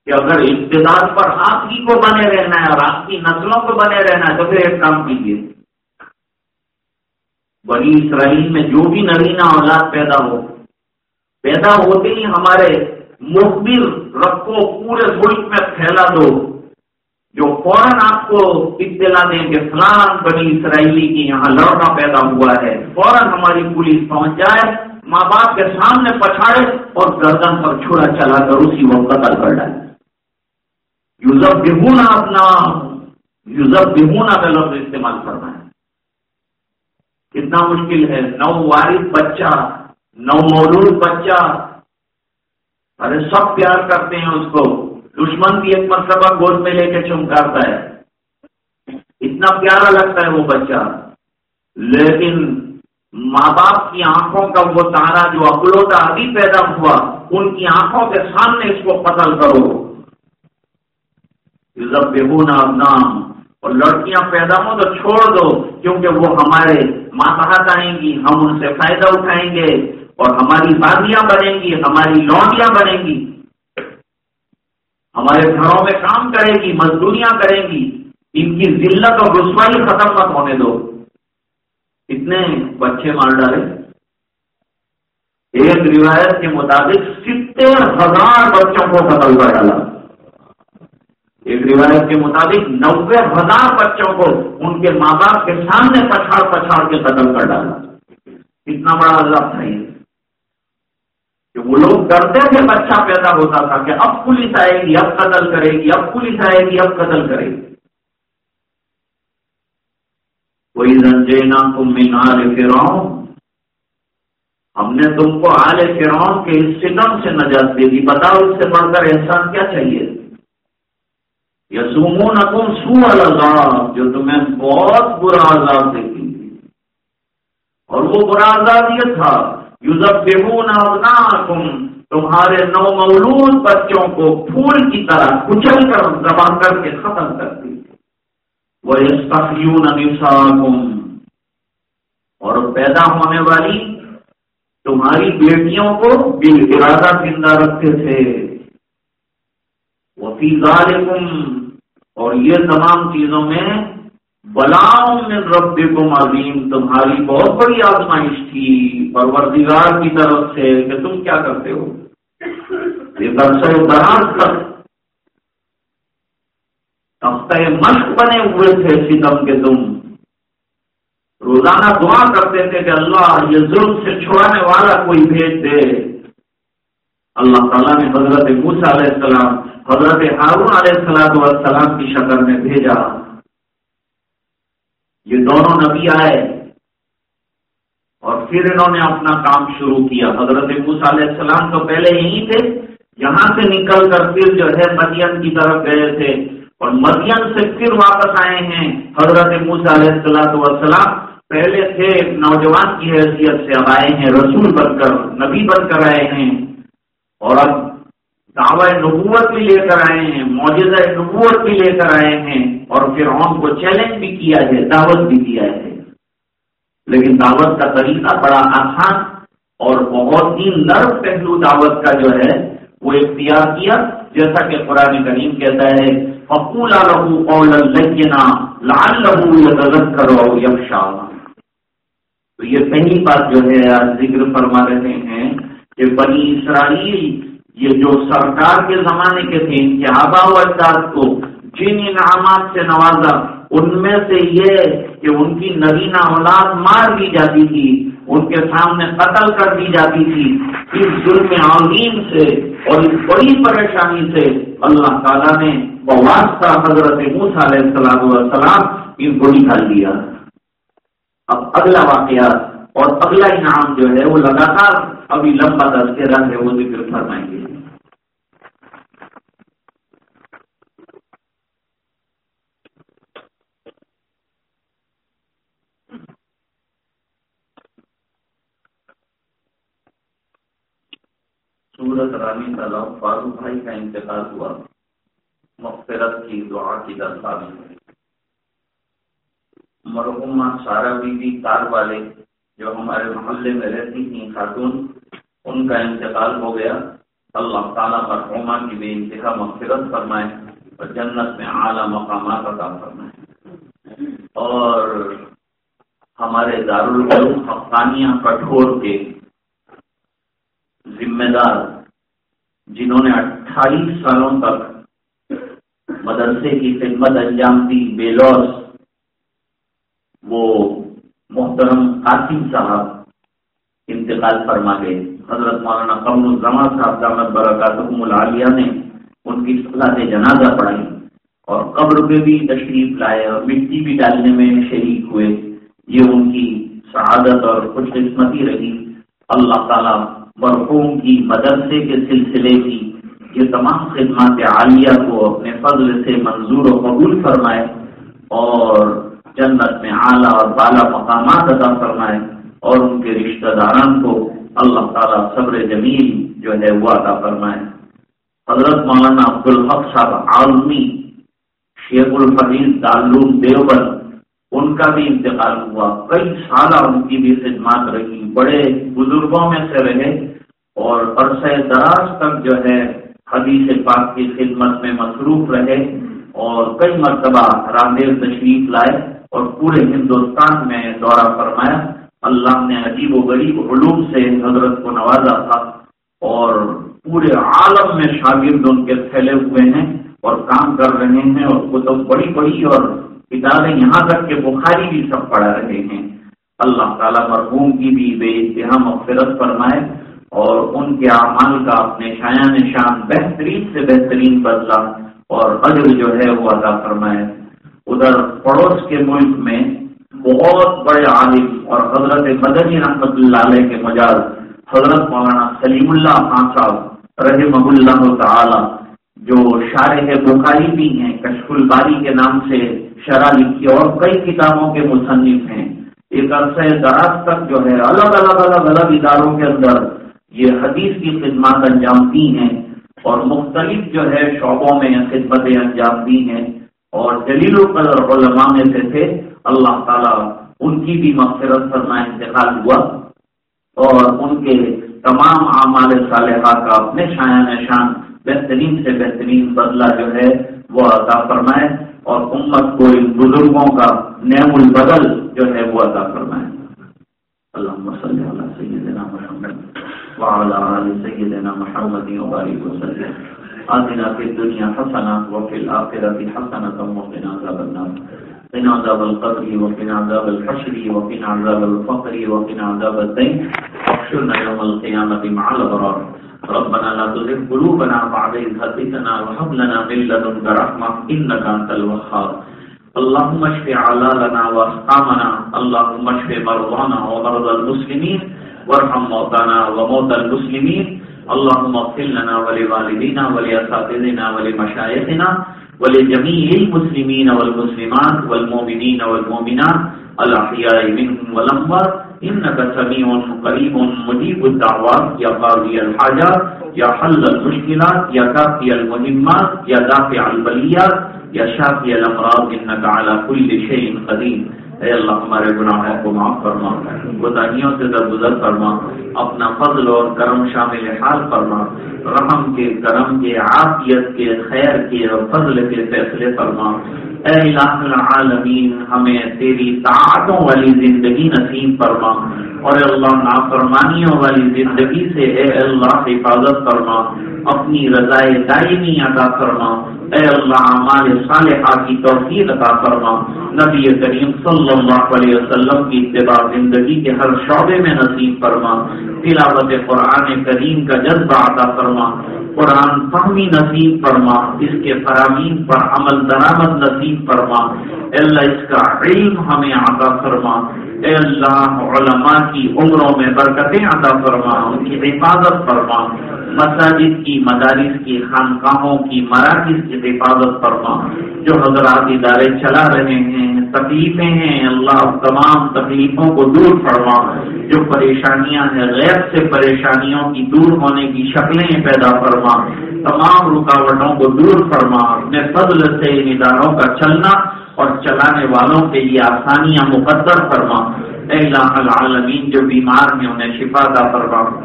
کہ اگر اقتدار پر آپ ہی کو بنے رہنا ہے اور آپ کی نسلوں کو بنے رہنا ہے تو پھر ایک کام کیجیے بڑی اسرائیل میں جو بھی نرینا اولاد پیدا ہو پیدا ہوتے ہی ہمارے مخبر رکھو پورے ملک میں پھیلا دو، جو فوراً آپ کو اطلاع دیں کہ فلان بنی اسرائیلی کی یہاں لڑکا پیدا ہوا ہے۔ فوراً ہماری پولیس پہنچ جائے، ماں باپ کے سامنے پچھاڑے اور گردن پر چھوڑا چلا کر اسی وقت قتل کر ڈالے یوزف بہونا اپنا یوزف بہونا کا لفظ استعمال کرنا ہے کتنا مشکل ہے۔ نو وارث بچہ نو مولود بچہ۔ ارے سب پیار کرتے ہیں اس کو۔ دشمن بھی ایک مرتبہ گود میں لے کے چمکارتا ہے۔ اتنا پیارا لگتا ہے وہ بچہ۔ لیکن ماں باپ کی آنکھوں کا وہ تارا جو اکلوتا ابھی پیدا ہوا، ان کی آنکھوں کے سامنے اس کو قتل کرو۔ بےبونا نام اور لڑکیاں پیدا ہوں تو چھوڑ دو، کیونکہ وہ ہمارے ماتحت آئیں گی، ہم ان سے فائدہ اٹھائیں گے۔ اور ہماری بادیاں بنیں گی، ہماری لونڈیاں بنیں گی۔ ہمارے گھروں میں کام کرے گی، مزدوریاں کریں گی۔ ان کی ذلت اور رسوائی ختم مت ہونے دو۔ کتنے بچے مار ڈالے۔ ایک روایت کے مطابق ستر ہزار بچوں کو قتل کر ڈالا۔ ایک روایت کے مطابق نوے ہزار بچوں کو ان کے ماں باپ کے سامنے پچھاڑ پچھاڑ کے قتل کر ڈالا۔ کتنا بڑا اللہ تھا یہ۔ کہ وہ لوگ ڈرتے تھے بچہ پیدا ہوتا تھا کہ اب پولیس آئے گی، اب قتل کرے گی، اب پولیس آئے گی، اب قتل کرے گی۔ کوئی رنجینا تم مینار فرعون ہم نے تم کو آل فرعون کے سٹم سے نجات دے دی۔ بتاؤ اس سے بڑھ کر احسان کیا چاہیے؟ یسومون تم سو الزاب جو تمہیں بہت برا عذاب دیتی اور وہ برا عذاب یہ تھا تمہارے نو مولود بچوں کو پھول کی طرح کچل کر دبا کر کے ختم کر دی وہ اور پیدا ہونے والی تمہاری بیٹیوں کو بل ارادہ زندہ رکھتے تھے۔ وہ ذالکم اور یہ تمام چیزوں میں بلاؤں میں رب عظیم تمہاری بہت بڑی آزمائش تھی۔ پروردگار کی طرف سے کہ تم کیا کرتے ہو؟ یہ برسر دراز تک ہفتہ مشق بنے ہوئے تھے ستم کے تم۔ روزانہ دعا کرتے تھے کہ اللہ یہ ظلم سے چھوڑانے والا کوئی بھیج دے۔ اللہ تعالیٰ نے حضرت موسیٰ علیہ السلام، حضرت ہارون علیہ السلام والسلام کی شکل میں بھیجا۔ یہ دونوں نبی آئے اور پھر انہوں نے اپنا کام شروع کیا۔ حضرت علیہ السلام تو پہلے یہی تھے، یہاں سے نکل کر پھر جو ہے مدین کی طرف گئے تھے اور مدین سے پھر واپس آئے ہیں۔ حضرت موسا علیہ السلام وسلام پہلے تھے نوجوان کی حیثیت سے اب آئے ہیں، رسول بن کر، نبی بن کر آئے ہیں۔ اور اب دعوی نبوت بھی لے کر آئے ہیں، معجزہ نبوت بھی لے کر آئے ہیں اور پھر ہم کو چیلنج بھی کیا ہے، دعوت بھی کیا ہے۔ لیکن دعوت کا طریقہ بڑا آسان اور بہت ہی نرم پہلو دعوت کا جو ہے، وہ اختیار کیا۔ جیسا کہ قرآن کریم کہتا ہے فکول لال لہو کرو یمشا تو یہ پہلی بات جو ہے ذکر فرما رہے ہیں کہ بنی اسرائیل یہ جو سرکار کے زمانے کے تھے ان کے آبا و اجداد کو جن انعامات سے نوازا، ان میں سے یہ کہ ان کی نوینا اولاد مار دی جاتی تھی، ان کے سامنے قتل کر دی جاتی تھی۔ اس ظلم عظیم سے اور اس بڑی پریشانی سے اللہ تعالیٰ نے واسطہ حضرت موسا علیہ السلام والسلام ان کو نکال دیا اب اگلا واقعہ اور اگلا انعام جو ہے، وہ لگاتار ابھی لمبا تذکرہ ہے، وہ ذکر فرمائیں گے۔ سورت رانی طلب فاروق بھائی کا انتقال ہوا۔ مغفرت کی دعا کی درخواست۔ مرحوما سارا بی بی کار والے جو ہمارے محلے میں رہتی تھیں خاتون، ان کا انتقال ہو گیا۔ اللہ تعالیٰ مرحوما کی بھی انتہا مغفرت فرمائے اور جنت میں اعلیٰ مقامات عطا فرمائے۔ اور ہمارے دارالعلوم حقانیہ کٹھور کے ذمہ دار جنہوں نے اٹھائیس سالوں تک مدرسے کی خدمت انجام دی بے لوس وہ محترم قاسم صاحب انتقال فرما گئے۔ حضرت مولانا قبل الزما صاحب دامت برکاتم العالیہ نے ان کی صلاح جنازہ پڑھائی اور قبر پہ بھی تشریف لائے اور مٹی بھی ڈالنے میں شریک ہوئے۔ یہ ان کی شہادت اور خوش قسمتی رہی۔ اللہ تعالیٰ مرحوم کی مدرسے کے سلسلے کی یہ تمام خدمات عالیہ کو اپنے فضل سے منظور و قبول فرمائے اور جنت میں اعلیٰ اور بالا مقامات ادا فرمائے اور ان کے رشتہ داران کو اللہ تعالیٰ صبر جمیل جو ہے وہ ادا فرمائے۔ حضرت مولانا عبد الحق صاحب عالمی شیخ الفیض دارالعلوم دیوبند ان کا بھی انتقال ہوا۔ کئی سالہ ان کی بھی خدمات رہی۔ بڑے بزرگوں میں سے رہے۔ اور عرصہ دراز تک جو ہے حدیث پاک کی خدمت میں مصروف رہے۔ اور کئی مرتبہ رامدیو تشریف لائے۔ اور پورے ہندوستان میں دورہ فرمایا۔ اللہ نے عجیب و غریب علوم سے حضرت کو نوازا تھا۔ اور پورے عالم میں شاگرد ان کے پھیلے ہوئے ہیں اور کام کر رہے ہیں۔ اور کتب بڑی بڑی اور کتابیں یہاں تک کہ بخاری بھی سب پڑھا رہے ہیں۔ اللہ تعالیٰ مرحوم کی بھی بے انتہا مغفرت فرمائے اور ان کے اعمال کا اپنے شایا نشان بہترین سے بہترین بدلا اور اجر جو ہے وہ ادا فرمائے۔ ادھر پڑوس کے ملک میں بہت بڑے عالم اور حضرت مدنی رحمت اللہ علیہ کے مجاز حضرت مولانا سلیم اللہ خان صاحب رحم اللہ تعالی جو شارح بخاری بھی ہیں، کشف الباری کے نام سے شرح لکھی اور کئی کتابوں کے مصنف ہیں۔ ایک عرصہ دراز تک جو ہے الگ الگ الگ الگ اداروں کے اندر یہ حدیث کی خدمات انجام دی ہیں اور مختلف جو ہے شعبوں میں خدمتیں انجام دی ہیں۔ اور جلیل القدر علماء میں سے تھے۔ اللہ تعالیٰ ان کی بھی مغفرت فرما انتقال ہوا اور ان کے تمام اعمال صالحہ کا اپنے شاع نشان بہترین سے بہترین بدلہ جو ہے وہ عطا فرمائے۔ اور امت کو ان بزرگوں کا نعم البدل جو ہے وہ عطا فرمائے۔ اللہ صلی اللہ سیدنا محمد وعلى آل سيدنا محمد وبارك وسلم۔ آتنا في الدنيا حسنة وفي الآخرة حسنة وقنا عذاب النار۔ قنا عذاب القبر وقنا عذاب الحشر وقنا عذاب الفقر وقنا عذاب الدين واحشرنا يوم القيامة مع الأبرار ربنا لا تزغ قلوبنا بعد إذ هديتنا وهب لنا من لدنك رحمة إنك أنت الوهاب. اللهم اشف علالنا واسقامنا اللهم اشف مرضانا ومرضى المسلمين. وارحم موتانا وموتى المسلمين. اللهم اغفر لنا ولوالدينا ولأساتذتنا ولمشايخنا ولجميع المسلمين والمسلمات والمؤمنين والمؤمنات الأحياء منهم والأموات. إنك سميع قريب مجيب الدعوات، يا قاضي الحاجات يا حل المشكلات، يا كافي المهمات، يا دافع البليات، يا شافي الأمراض، إنك على كل شيء قدير. اے اللہ، ہمارے گناہوں کو معاف فرما۔ گدائیوں سے درگزر فرما۔ اپنا فضل اور کرم شامل حال فرما۔ رحم کے، کرم کے، عافیت کے، خیر کے اور فضل کے فیصلے فرما۔ اے الہ العالمین، ہمیں تیری طاعتوں والی زندگی نصیب فرما۔ اور اللہ، نافرمانیوں والی زندگی سے اے اللہ حفاظت فرما۔ اپنی رضائے دائمی عطا فرما۔ اے اللہ ہمارے صالحہ کی توفیق عطا فرما۔ نبی کریم صلی اللہ علیہ وسلم کی اتباع زندگی کے ہر شعبے میں نصیب فرما۔ تلاوت قرآن کریم کا جذبہ عطا فرما۔ قرآن فہمی نصیب فرما۔ اس کے فرامین پر عمل درآمد نصیب فرما۔ اللہ اس کا علم ہمیں عطا فرما۔ اے اللہ، علماء کی عمروں میں برکتیں عطا فرما، ان کی حفاظت فرما، مساجد کی، مدارس کی، خانقاہوں کی، مراکز کی حفاظت فرما، جو حضرات ادارے چلا رہے ہیں، تکلیفیں ہیں، اللہ تمام تکلیفوں کو دور فرما، جو پریشانیاں ہیں، غیر سے پریشانیوں کی دور ہونے کی شکلیں پیدا فرما، تمام رکاوٹوں کو دور فرما، اپنے فضل سے ان اداروں کا چلنا اور چلانے والوں کے لیے آسانیاں مقدر فرما۔ اے العالمین، جو بیمار ہیں انہیں شفا دا فرما۔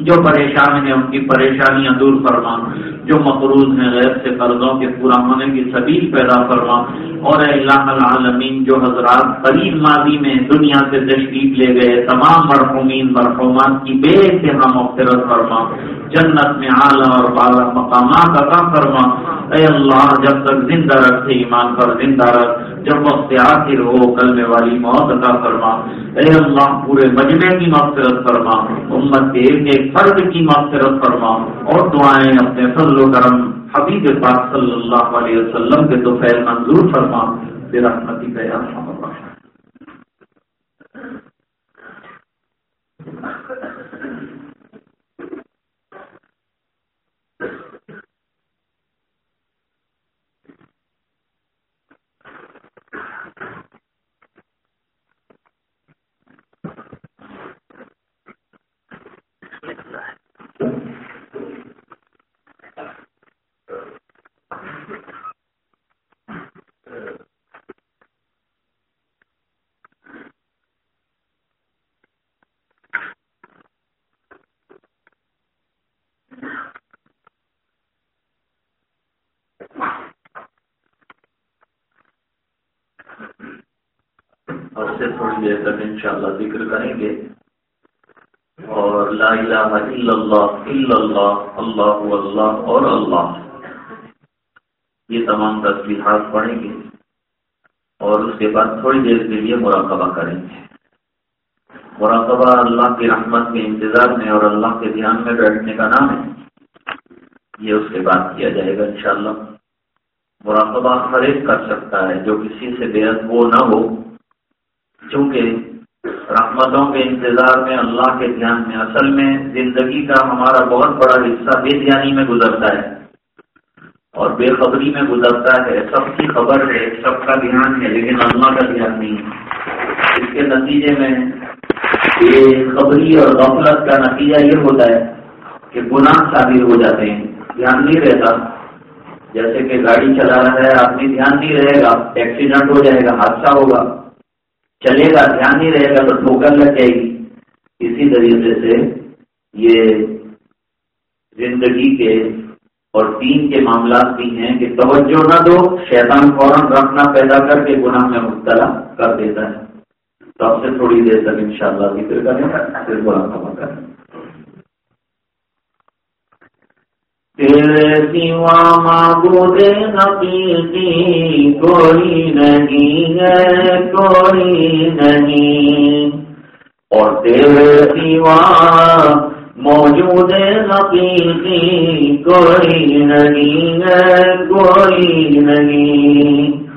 جو پریشان ہیں، ان کی پریشانیاں دور فرما۔ جو مقروض ہیں، غیر سے قرضوں کے پورا ہونے کی سبیل پیدا فرما۔ اور اے اللہ العالمین، جو حضرات قریب ماضی میں دنیا سے تشریف لے گئے، تمام مرحومین مرحومات کی بے انتہا مخترت فرما۔ جنت میں اعلیٰ اور بالا مقامات عطا فرما۔ اے اللہ، جب تک زندہ رکھے ایمان پر زندہ رکھ، جب وقت آخر ہو کلمے والی موت عطا فرما۔ اے اللہ، پورے مجمع کی مغفرت فرما۔ امت کے ایک ایک فرد کی مغفرت فرما۔ اور دعائیں اپنے فضل و کرم حبیب پاک صلی اللہ علیہ وسلم کے تو فیل منظور فرما۔ بے رحمتی کا یا سے تھوڑی دیر تک انشاءاللہ ذکر کریں گے۔ اور لا الہ الا اللہ الا اللہ اللہ اللہ اور اللہ۔ یہ تمام تصویرات پڑھیں گے۔ اور اس کے بعد تھوڑی دیر کے لیے مراقبہ کریں گے۔ مراقبہ اللہ کی رحمت کے انتظار میں اور اللہ کے دھیان میں بیٹھنے کا نام ہے۔ یہ اس کے بعد کیا جائے گا انشاءاللہ۔ مراقبہ ہر ایک کر سکتا ہے، جو کسی سے بے وہ نہ ہو۔ چونکہ رحمتوں کے انتظار میں، اللہ کے دھیان میں، اصل میں زندگی کا ہمارا بہت بڑا حصہ بے دھیانی میں گزرتا ہے اور بے خبری میں گزرتا ہے۔ سب کی خبر ہے، سب کا دھیان ہے، لیکن اللہ کا دھیان نہیں۔ ہے اس کے نتیجے میں یہ خبری اور غفلت کا نتیجہ یہ ہوتا ہے کہ گناہ شادی ہو جاتے ہیں۔ دھیان نہیں رہتا۔ جیسے کہ گاڑی چلا رہا ہے، آدمی دھیان نہیں رہے گا، ایکسیڈنٹ ہو جائے گا، حادثہ ہوگا۔ چلے گا، دھیان نہیں رہے گا تو ٹھوکر لگ جائے گی۔ اسی طریقے سے یہ زندگی کے اور دین کے معاملات بھی ہیں کہ توجہ نہ دو، شیطان فوراً رکھنا پیدا کر کے گناہ میں مبتلا کر دیتا ہے۔ تو اب سے تھوڑی دیر تک انشاءاللہ ذکر کریں۔ پھر گناہ کریں۔ تیرے سوا معبود حقیقی کوئی نہیں ہے، کوئی نہیں۔ اور تیرے سوا موجود حقیقی کوئی نہیں ہے، کوئی نہیں۔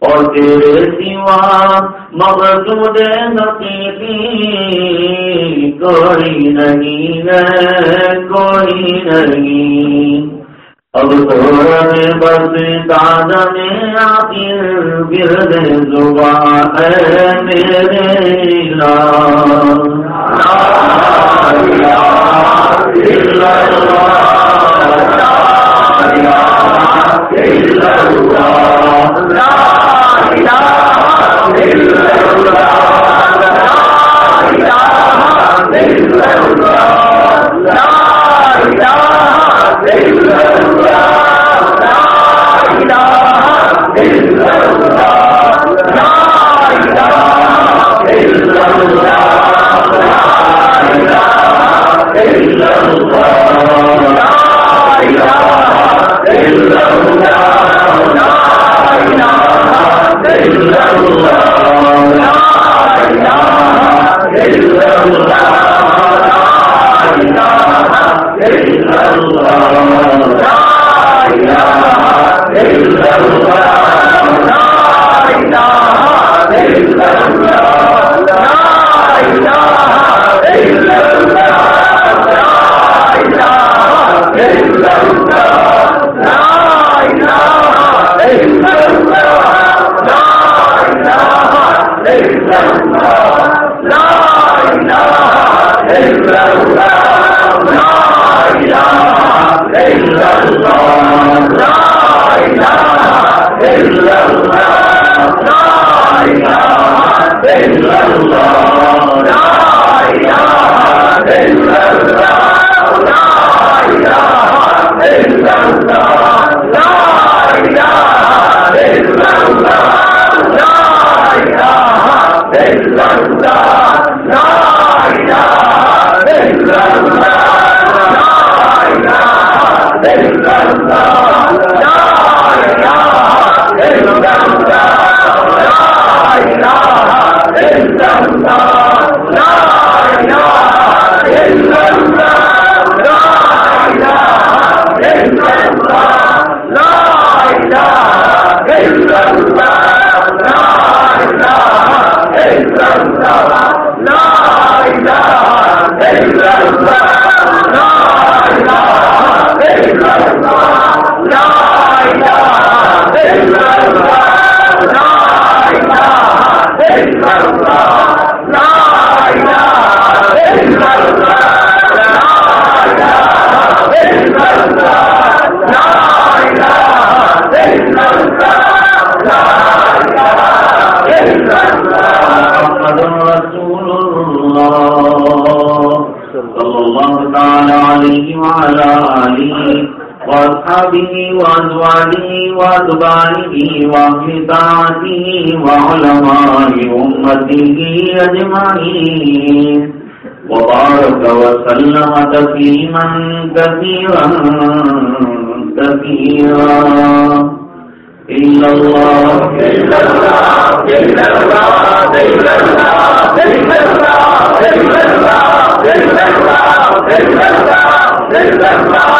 اور تیرے سوا مقصود نقیبی کوئی نہیں ہے، کوئی نہیں۔ اب تھوڑا بس دادا میں آپ گرد زبان ہے میرے اللہ بعدي وعلماء أمته أجمعين وبارك وسلم تسليما كثيرا كثيرا إلا الله إلا الله إلا الله إلا الله إلا الله إلا الله إلا الله إلا الله إلا الله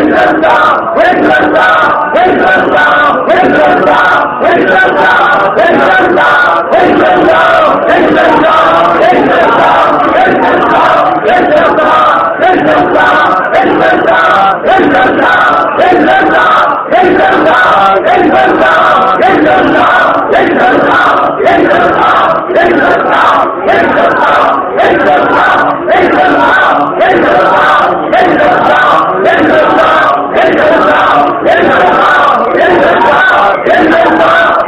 ان اللہ ان اللہ Get the fuck!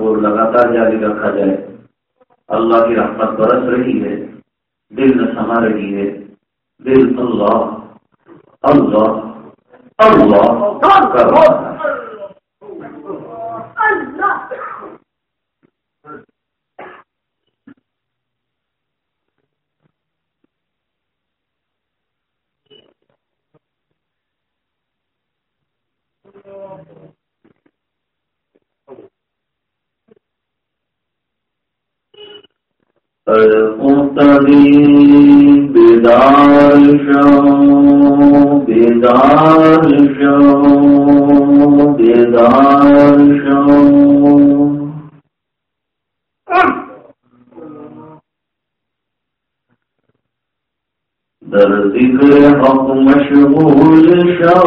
کو لگاتار جاری رکھا جائے۔ اللہ کی رحمت برس رہی ہے، دل نہ سما رہی ہے۔ دل اللہ اللہ اللہ Thank you. المتقين بدار شو بدار شو بدار حق مشغول شو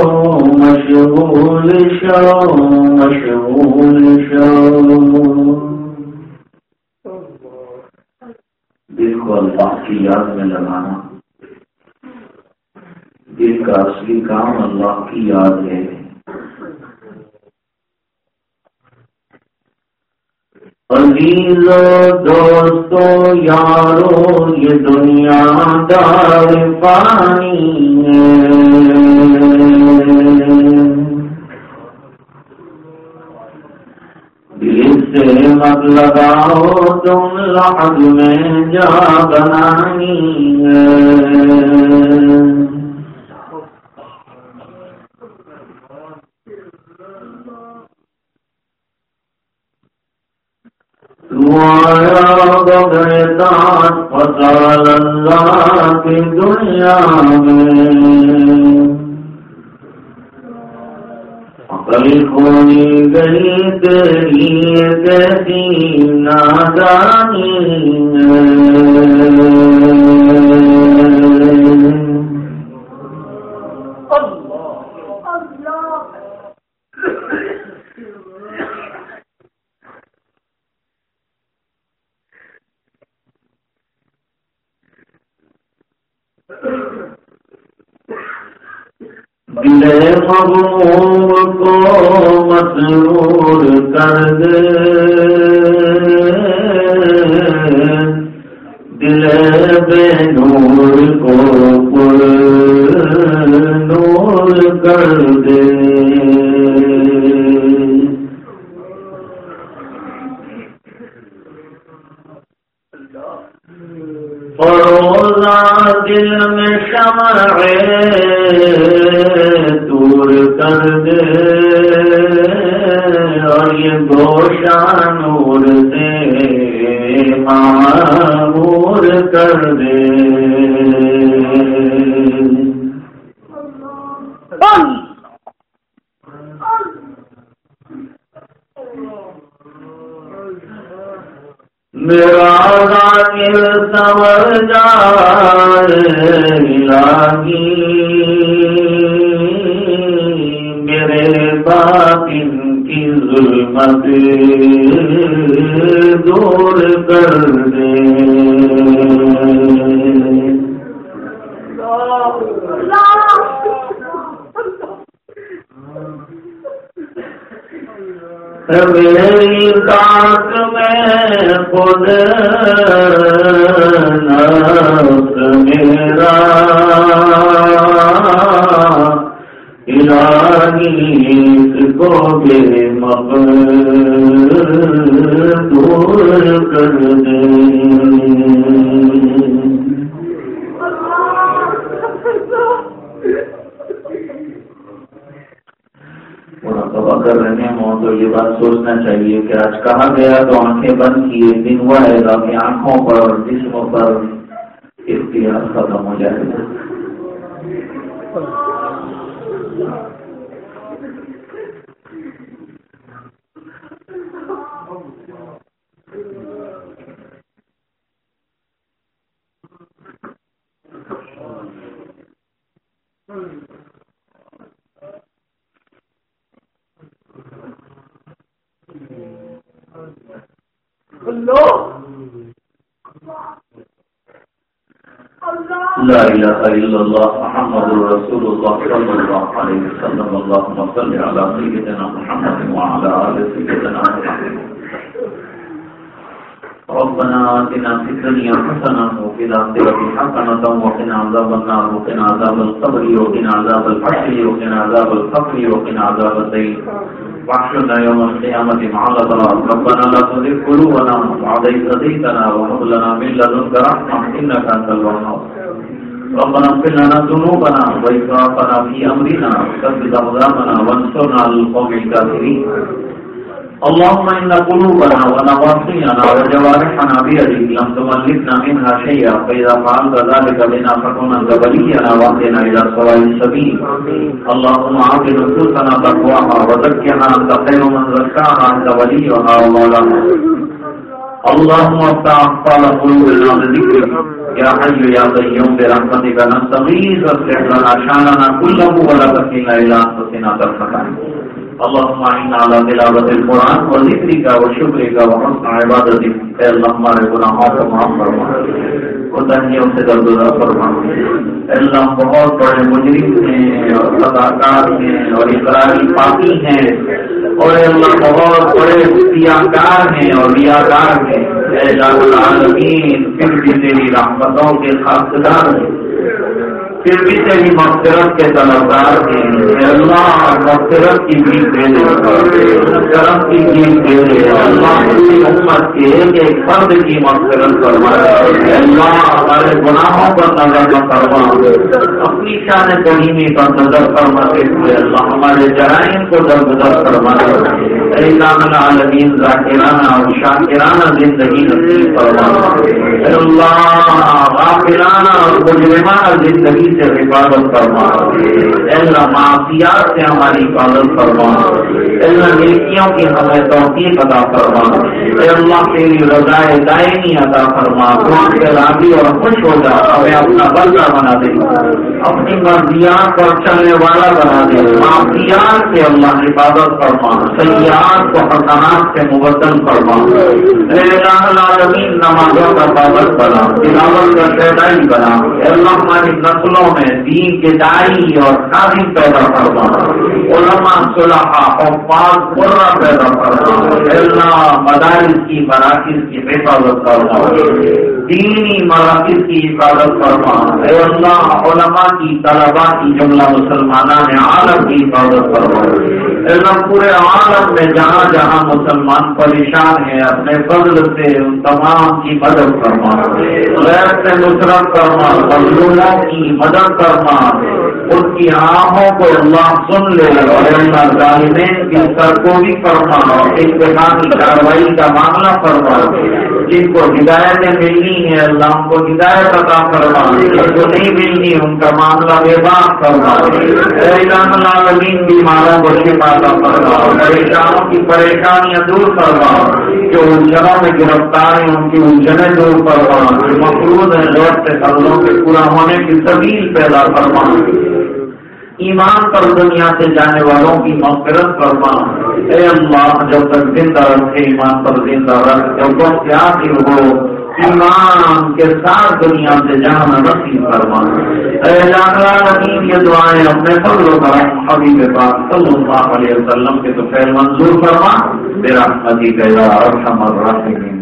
مشغول شو مشغول شو دل کو اللہ کی یاد میں لگانا۔ دل کا اصلی کام اللہ کی یاد ہے۔ دوستوں یارو، یہ دنیا دار پانی ہے۔ سے مت لگاؤ تم لحد میں جا بنانی ہے فصال دنیا میں ويكون بالكرية في نادانها دل کو مسرور کر دے۔ دل بے نور کو پر نور کر دے۔ فروزہ دل میں شمع کر دے اور یہ گوشہ نور دے معمور کر دے۔ میرا داخل سمر جائے لاگی باطن کی ظلمت دور کر دے۔ میری کاٹ میں خود نفس میرا الہی کو بے مقل کر دے اگر رہنے ہوں تو یہ بات سوچنا چاہیے کہ آج کہا گیا تو آنکھیں بند کیے، دن ہوا ہے گا کہ آنکھوں پر جسم پر اختیار ختم ہو جائے گا۔ لا إله إلا الله محمد رسول الله صلى الله عليه وسلم. اللهم صل على سيدنا محمد وعلى آل سيدنا محمد. ربنا آتنا في الدنيا حسنة وفي الآخرة حسنة وقنا عذاب النار، وقنا عذاب القبر، وقنا عذاب الحشر، وقنا عذاب الفقر، وقنا عذاب الدين. واحشرنا يوم القيامة مع الأبرار. ربنا لا تزغ قلوبنا بعد إذ هديتنا وهب لنا من لدنك رحمة إنك أنت الوهاب. ربنا اغفر لنا ذنوبنا وإسرافنا في أمرنا، وثبت أقدامنا، وانصرنا على القوم الكافرين. اللهم إن قلوبنا ونواصينا وجوارحنا بيدك لم تملكنا منها شيئا، فإذا فعلت ذلك بنا فكن أنت ولينا واهدنا إلى سواء السبيل اللهم أعط نفوسنا تقواها وزكها، أنت خير من زكاها، أنت وليها ومولاها. اللهم افتح أحفال قلوبنا بذكرك. يا حي يا قيوم، برحمتك نستغيث اصلح لنا شاننا كله، ولا تكلنا إلى أنفسنا طرفة عين. اللهم اعنا على تلاوة القرآن وذكرك وشكرك وحسن عبادتك. اے اللہ، ہمارے گناہوں کو معاف فرما۔ کوتاہیوں سے درگزر فرما۔ اے اللہ، بہت بڑے مجرم ہیں اور صداقات ہیں اور اقراری پاکی ہیں۔ اور اے اللہ، بہت بڑے سیاکار ہیں اور ریاکار ہیں۔ اے اللہ العالمین، پھر بھی تیری رحمتوں کے خاصدار ہیں۔ پھر بھی تیری مغفرت کے طلبدار ہیں۔ اللہ، مغفرت کی بھی دے دے۔ کرم کی بھی دے دے۔ اللہ کی امت کے ایک ایک فرد کی مغفرت کروا اللہ ہمارے گناہوں پر نظر نہ کروا اپنی شان کریمی پر نظر فرما۔ کے اللہ، ہمارے جرائم کو درگزر کروا العالمین ذاکرانہ اور شاکرانہ زندگی نصیب فرما۔ اللہ، غافلانہ اور مجرمانہ زندگی سے حفاظت فرما اللہ معافیات سے ہماری حفاظت فرما اللہ نیکیوں کی ہمیں توفیق عطا فرما اے اللہ تیری رضائے دائمی عطا فرما۔ قرآن کے راضی اور خوش ہو جا۔ ہمیں اپنا بلکہ بنا دے۔ اپنی مرضیات پر چلنے والا بنا دے۔ معافیات سے اللہ حفاظت فرما۔ سیاحت کو حسنات سے مبدل فرما۔ العالمین، نمازوں کا پابند بنا۔ تلاوت کا شہدائی بنا۔ اللہ ہماری نسلوں میں دین کے دائی اور خادم پیدا کرنا علماء صلاحہ حفاظ قرہ پیدا کرنا اللہ مدارس کی مراکز کی حفاظت کرنا دینی مراکز کی حفاظت کرنا اے اللہ، علماء کی طلباء کی جملہ مسلمان عالم کی حفاظت کرنا اللہ پورے عالم میں جہاں جہاں مسلمان پریشان ہیں، اپنے فضل سے ان تمام کی مدد کرنا غیر سے نصرت کرنا مظلوموں کی مدد کرنا ان کی آنکھوں کو اللہ سن لے اور اللہ ظالمین کی سر کو بھی کرنا اور انتظامی کاروائی کا معاملہ فرما جن کو ہدایتیں ملنی ہے اللہ ان کو ہدایت عطا فرما جن کو نہیں ملنی، ان کا معاملہ بے بات فرما العالمین، بیماروں کو شفا کا فرما۔ پریشانوں کی پریشانیاں دور فرما۔ جو الجھنوں میں گرفتار ہیں، ان کی الجھنیں دور فرما۔ جو مقروض ہیں لوٹ سے قبلوں کے پورا ہونے کی سبھی طویل پیدا فرما ایمان پر دنیا سے جانے والوں کی مغفرت فرما اے اللہ، جب تک زندہ رکھے، ایمان پر زندہ رکھ۔ جب تک حاصل ہو، ایمان کے ساتھ دنیا سے جانا نصیب فرما اے العالمین یہ دعائیں اپنے فضل و کرم حبیب پاک صلی اللہ علیہ وسلم کے تو خیر منظور فرما۔ میرا حدیب ارحم الراحمین۔